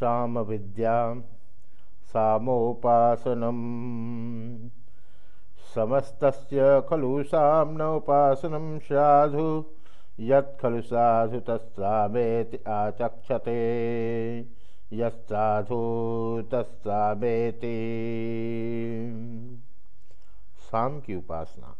साम विद्या सामोपासनम। समस्त खलु सामनोपासनम साधु यत्खलु साधु तत्सामेति आचक्षते। यसाधु तत्सामेति। साम की उपासना।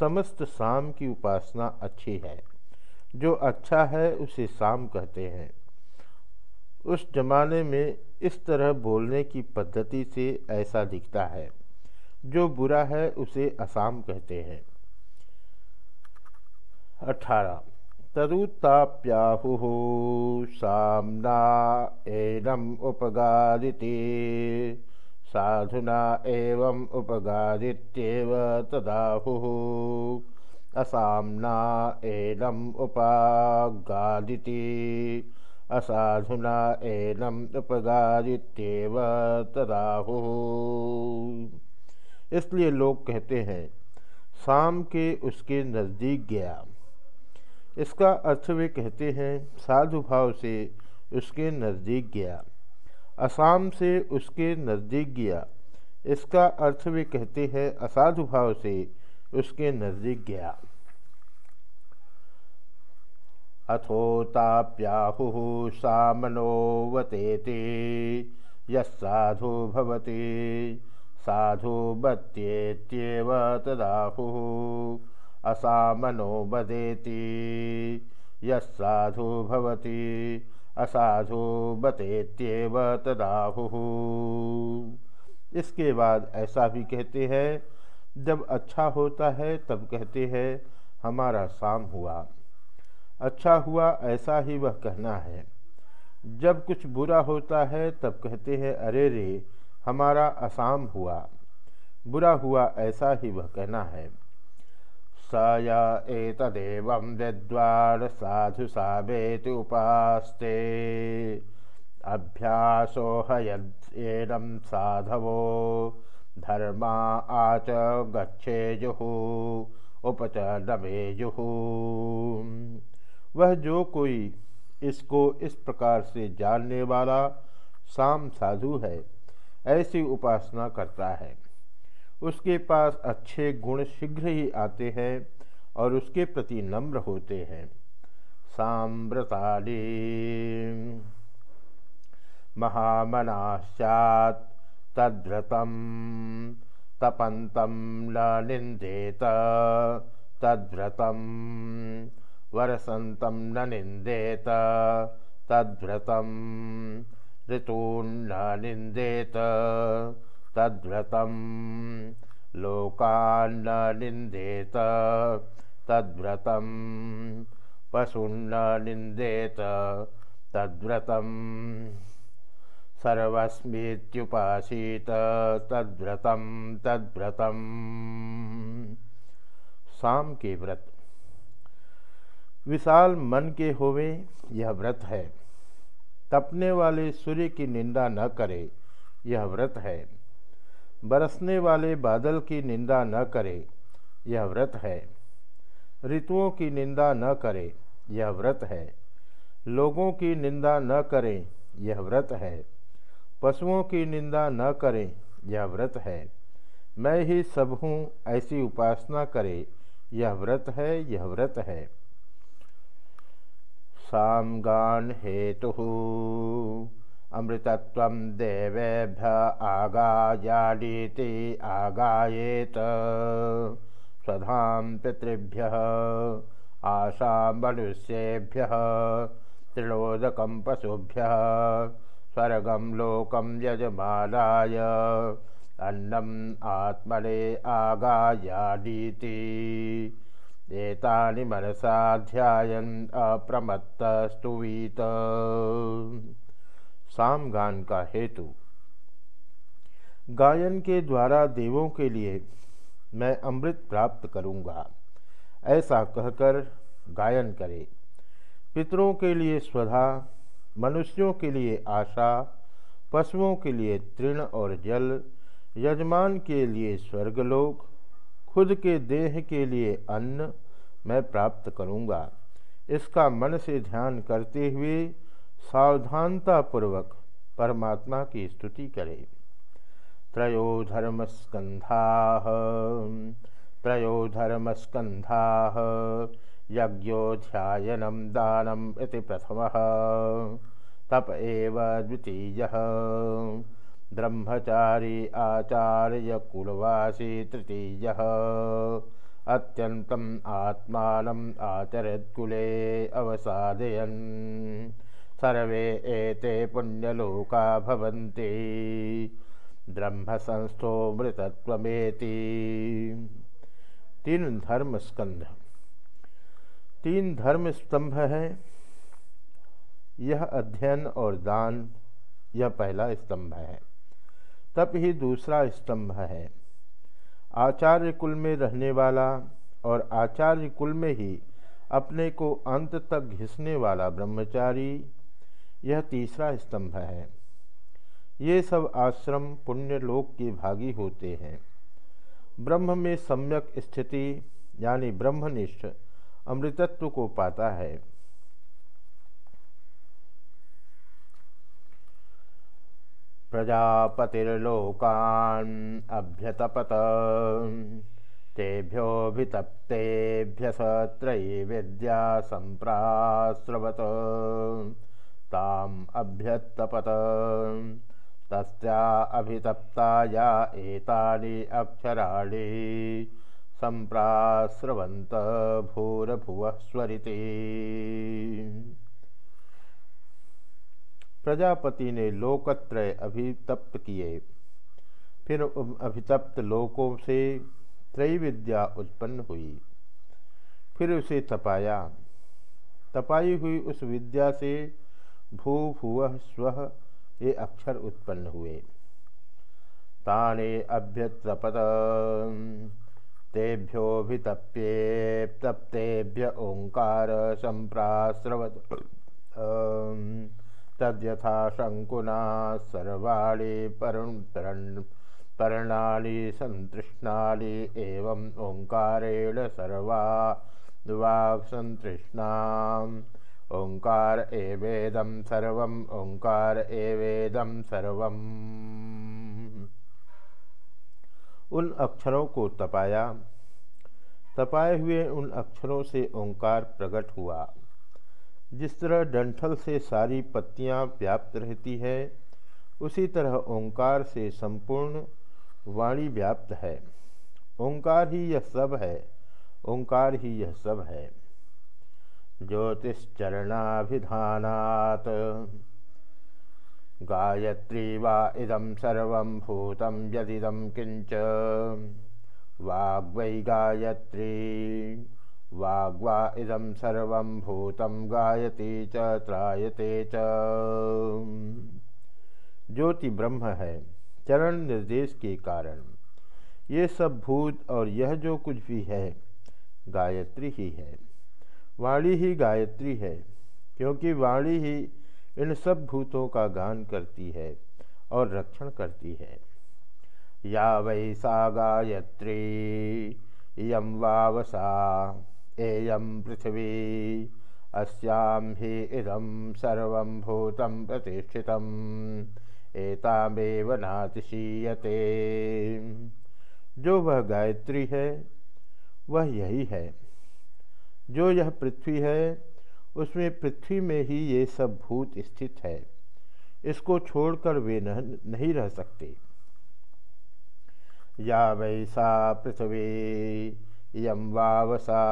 समस्त साम की उपासना अच्छी है। जो अच्छा है, उसे साम कहते हैं। उस जमाने में इस तरह बोलने की पद्धति से ऐसा दिखता है। जो बुरा है, उसे असाम कहते हैं। अठारह। तदुत्ताप्याहु सामना एनम उपगादिते। साधुना एवं उपगादित्येव तदाहु। असामना एनम उपागादिति। असाधुना एनम उपगादित्येव तदाहु। इसलिए लोग कहते हैं शाम के उसके नज़दीक गया। इसका अर्थ वे कहते हैं, साधु भाव से उसके नज़दीक गया। असाम से उसके नज़दीक गया। इसका अर्थ वे कहते हैं, असाधु भाव से उसके नज़दीक गया। अथोताप्याहु सामनोवतेति यसाधु भवति, साधु बत्येत्येव तदाहु। असामनो बदेति यसाधु भवति, असाधु बतेत्येव तदाहु। इसके बाद ऐसा भी कहते हैं, जब अच्छा होता है, तब कहते हैं, हमारा शाम हुआ। अच्छा हुआ ऐसा ही वह कहना है। जब कुछ बुरा होता है तब कहते हैं, अरे रे, हमारा असाम हुआ। बुरा हुआ ऐसा ही वह कहना है। स य एतदेवं विद्वान् साधु सावेति उपास्ते। अभ्यासो हयेनं साधवो। धर्मा आच गच्छेजुः नमेजुः वह जो कोई इसको इस प्रकार से जानने वाला साम साधु है, ऐसी उपासना करता है। उसके पास अच्छे गुण शीघ्र ही आते हैं और उसके प्रति नम्र होते हैं। सांव्रताली महामनाश्चात तद्रतम तपंतम न निंदेत तद्व्रतम वरसंतम न निंदेत तद्व्रतम ऋतून्न निंदेत तद्व्रतं लोकान्न निन्देत तद्व्रतं पशुन्न निन्देत तद्व्रतं सर्वस्मीत्युपासीत तद्व्रतं तद्व्रतं शाम के व्रत विशाल मन के होवे यह व्रत है। तपने वाले सूर्य की निंदा न करे, यह व्रत है। बरसने वाले बादल की निंदा न करे, यह व्रत है। ऋतुओं की निंदा न करे, यह व्रत है। लोगों की निंदा न करें, यह व्रत है। पशुओं की निंदा न करें, यह व्रत है। मैं ही सब हूँ, ऐसी उपासना करे, यह व्रत है, यह व्रत है। सामगान हेतु। अमृतत्व देवेभ्य आगायाडीति आगायेत। स्वधा पितृभ्य आशा मनुष्येभ्य त्रिलोदक पशुभ्य स्वर्गम लोकम यजमानाय अन्नम आत्मने आगायाडीति एतानि मनसा अप्रमत्तस्तुवीत साम गान का हेतु। गायन के द्वारा देवों के लिए मैं अमृत प्राप्त करूँगा। ऐसा कहकर गायन करे। पितरों के लिए स्वधा, मनुष्यों के लिए आशा, पशुओं के लिए तृण और जल, यजमान के लिए स्वर्गलोक खुद के देह के लिए अन्न मैं प्राप्त करूँगा। इसका मन से ध्यान करते हुए सावधानतापूर्वक परमात्मा की स्तुति करें। त्रयो धर्मस्कंधा त्रयो धर्मस्कंधा यज्ञोध्यायनम दानम इति प्रथम। तप एव द्वितीय। ब्रह्मचारी आचार्य कुलवासी तृतीय। अत्यन्तम् आत्मानम् आचरत्कुले अवसादयन्। सर्वे एते पुण्यलोका भवन्ति। ब्रह्मसंस्थो मृतत्वमेति। तीन धर्म स्कंध। तीन धर्म स्तंभ है। यह अध्ययन और दान यह पहला स्तंभ है। तप ही दूसरा स्तंभ है। आचार्य कुल में रहने वाला और आचार्य कुल में ही अपने को अंत तक घिसने वाला ब्रह्मचारी, यह तीसरा स्तंभ है। ये सब आश्रम पुण्य लोक के भागी होते हैं। ब्रह्म में सम्यक स्थिति, यानी ब्रह्मनिष्ठ, अमृतत्व को पाता है। प्रजापतिर्लोकान् अभ्यतपत। तेभ्योऽभितप्तेभ्य स त्रयीविद्या सम्प्रास्रवत ताम् अभ्यतपत तस्या अभितप्ताया एतानि अक्षराणि सम्प्रास्रवन्त भूरभुवः स्वरिति प्रजापति ने लोकत्रय अभितप्त किए। फिर अभितप्त लोकों से त्रैविद्या उत्पन्न हुई। फिर उसे तपाया। तपाई हुई उस विद्या से भू भुव स्व ये अक्षर उत्पन्न हुए। ताने अभ्यतपत तेभ्योभितप्ये तप्तेभ्य ओंकार संप्रास्रवत। तद्यथा शङ्कुना सर्वाणि परुण पर्णानि सन्तृष्णानि एवम् ओङ्कारेण सर्वा वाक्सन्तृष्णाम् ओङ्कार एवेदं सर्वम्, ओङ्कार एवेदं सर्वम्। उन अक्षरों को तपाया। तपाए हुए उन अक्षरों से ओंकार प्रकट हुआ। जिस तरह डंठल से सारी पत्तियाँ व्याप्त रहती है, उसी तरह ओंकार से संपूर्ण वाणी व्याप्त है। ओंकार ही यह सब है, ओंकार ही यह सब है। ज्योतिश्चरणाभिधानात गायत्री वा इदम सर्व भूतम यदिदम किंच वाग्वै गायत्री। वाग्वा इदम सर्व भूतम गायती च च। ज्योति ब्रह्म है, चरण निर्देश के कारण। ये सब भूत और यह जो कुछ भी है, गायत्री ही है। वाणी ही गायत्री है, क्योंकि वाणी ही इन सब भूतों का गान करती है और रक्षण करती है। या वै सा गायत्री यम वावसा। एयं पृथिवी अस्यां हि इदं सर्वं भूतं प्रतिष्ठितम्। एतामेव नातिशीयते। जो वह गायत्री है, वह यही है। जो यह पृथ्वी है, उसमें पृथ्वी में ही ये सब भूत स्थित है। इसको छोड़कर वे नहीं रह सकते। या वैसा पृथ्वी इयं वावसा,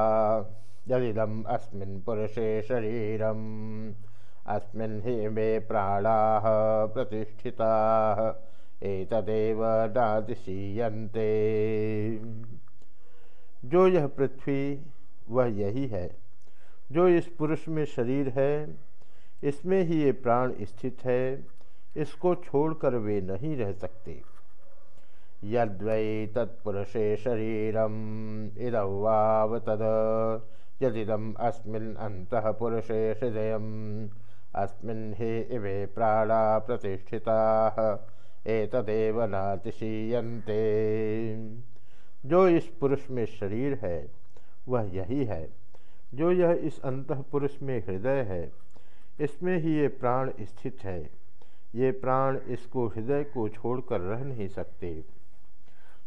यदिदम् अस्मिन् पुरुषे शरीरम्, अस्मिन् हि मे प्राणाः प्रतिष्ठिताः, एतदेव जो यह पृथ्वी, वह यही है। जो इस पुरुष में शरीर है, इसमें ही ये प्राण स्थित है, इसको छोड़कर वे नहीं रह सकते। यद्वै तत्पुरुषे शरीरम् इदौ वाव तद यदिदम् अस्मिन् अन्तः पुरुषे हृदयम्, अस्मिन् हि इवे प्राणा प्रतिष्ठिताः, एतदेव नातिशीयन्ते। जो इस पुरुष में शरीर है, वह यही है। जो यह इस अंतः पुरुष में हृदय है, इसमें ही ये प्राण स्थित है। ये प्राण इसको हृदय को छोड़कर रह नहीं सकते।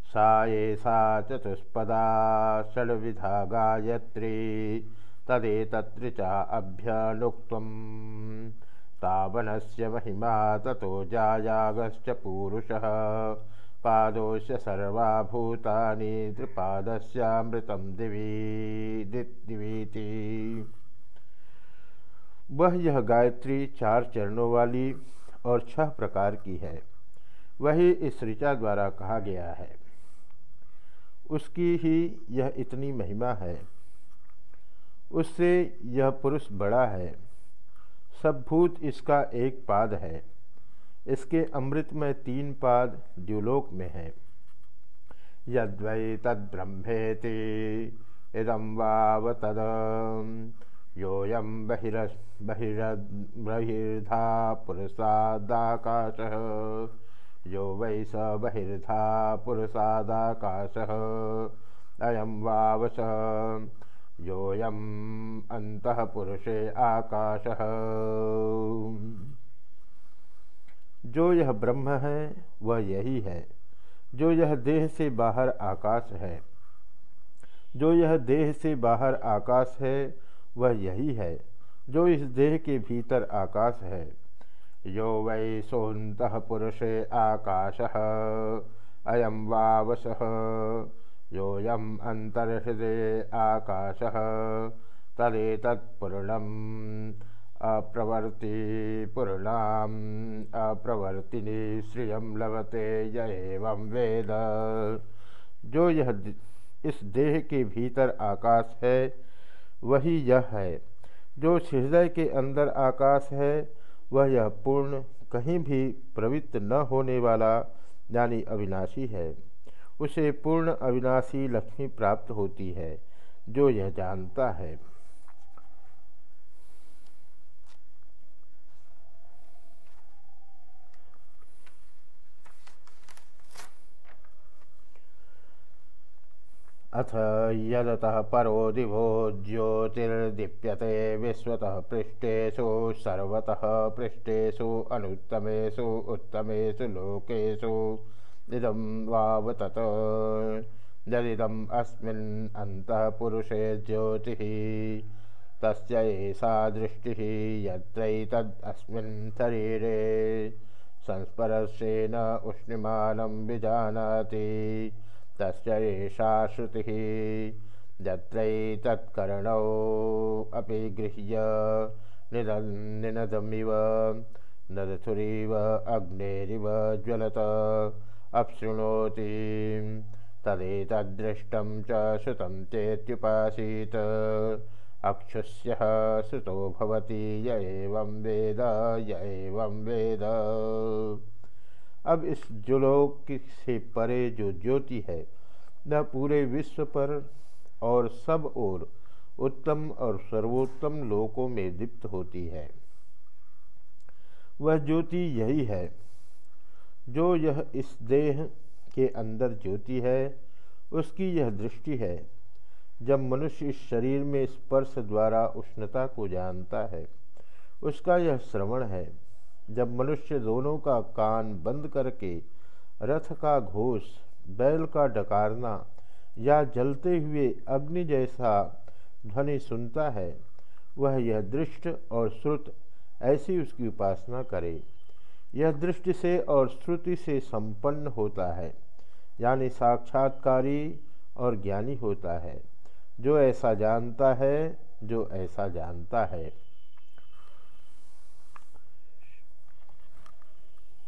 सा चतुष्पदा षड्विधा गायत्री। तदेतत्र चाभ्यनुक्त तावन से महिमा ततो जायागश्च पूरुषः। पादोश सर्वाभूतानि त्रिपादस्यामृतं दिवी दिवीति। वह यह गायत्री चार चरणों वाली और छह प्रकार की है। वही इस ऋचा द्वारा कहा गया है। उसकी ही यह इतनी महिमा है। उससे यह पुरुष बड़ा है। सब भूत इसका एक पाद है। इसके अमृत में तीन पाद द्युलोक में है। यद्वै तद्ब्रह्मेति इदम वाव तद योऽयं बहिर बहिर बहिर्धा पुरुषादाकाश। यो वै स बहिर्धा पुरुषादाकाशः। अयं वावश। योऽयम् अन्तः पुरुषे आकाशः। जो यह ब्रह्म है, वह यही है। जो यह देह से बाहर आकाश है, जो यह देह से बाहर आकाश है, वह यही है। जो इस देह के भीतर आकाश है यो वै सोत पुरुषे आकाश। अयम वावश योऽयम् अन्तर्हृदये आकाश। तदेतत्पूर्णम् अप्रवर्ति पूर्णाम्। अप्रवर्तिनी श्रिय लभते य एवं वेद। जो यह इस देह के भीतर आकाश है, वही यह है। जो हृदय के अंदर आकाश है वह यह पूर्ण कहीं भी प्रवृत्त न होने वाला, यानी अविनाशी है। उसे पूर्ण अविनाशी लक्ष्मी प्राप्त होती है, जो यह जानता है। अथ यदतः परो दिवो ज्योतिर्दीप्यते विश्वतः पृष्ठेषु सर्वतः पृष्ठेषु अनुत्तमेषु उत्तमेषु लोकेषु। इदं वावतत। यदिदम् अस्मिन् अन्तः पुरुषे ज्योतिः, तस्य एषा दृष्टिः यत्रैतदस्मिन् शरीरे। संस्परशेन उष्णिमानं विजानाति। तस्षा श्रुति यत्रैतत्कर्णौ अपि गृह्य निनदमिव नदथुरीव अग्नेरिव ज्वलत, अप्सृणोति। तदेतदृष्टं च श्रुतं चेत्युपासीत। अक्षुष्य श्रुतो भवति, य वेद। अब इस जुलोक से परे जो ज्योति है वह पूरे विश्व पर और सब ओर उत्तम और सर्वोत्तम लोकों में दीप्त होती है। वह ज्योति यही है, जो यह इस देह के अंदर ज्योति है, उसकी यह दृष्टि है, जब मनुष्य इस शरीर में स्पर्श द्वारा उष्णता को जानता है, उसका यह श्रवण है। जब मनुष्य दोनों का कान बंद करके रथ का घोष, बैल का डकारना या जलते हुए अग्नि जैसा ध्वनि सुनता है, वह यह दृष्ट और श्रुत ऐसी उसकी उपासना करे। यह दृष्टि से और श्रुति से संपन्न होता है, यानी साक्षात्कारी और ज्ञानी होता है। जो ऐसा जानता है, जो ऐसा जानता है।